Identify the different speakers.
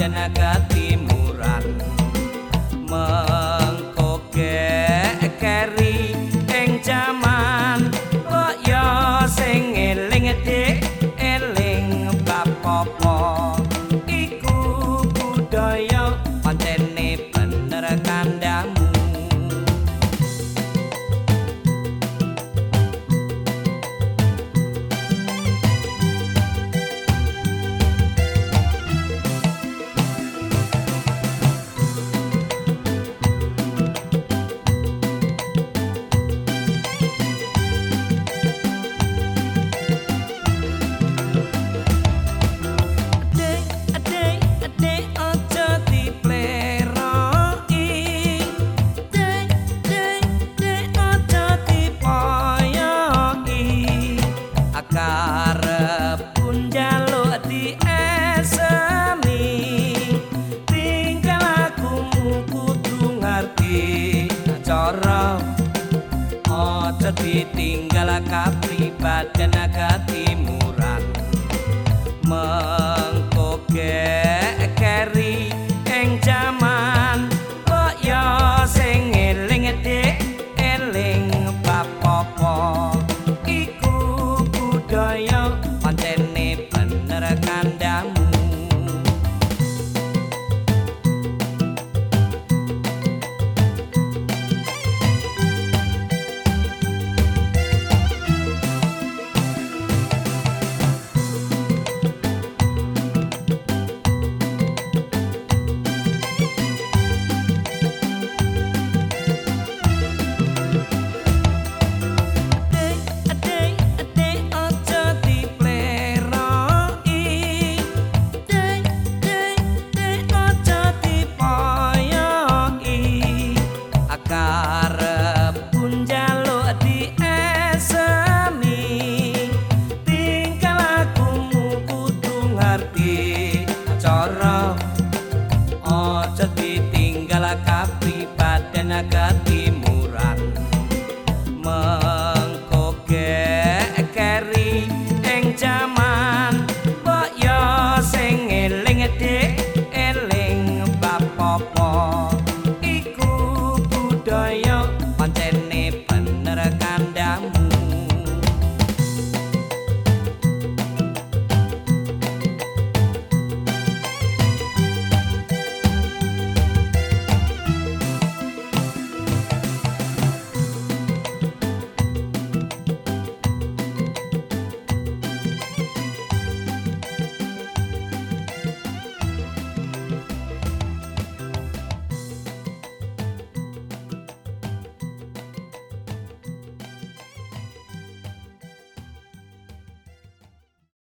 Speaker 1: Janaka ditinggal kapribaden agak timuran mengkogek keri eng jaman kok yo sing eling dik eling papopo. Iku budaya kapi paten agar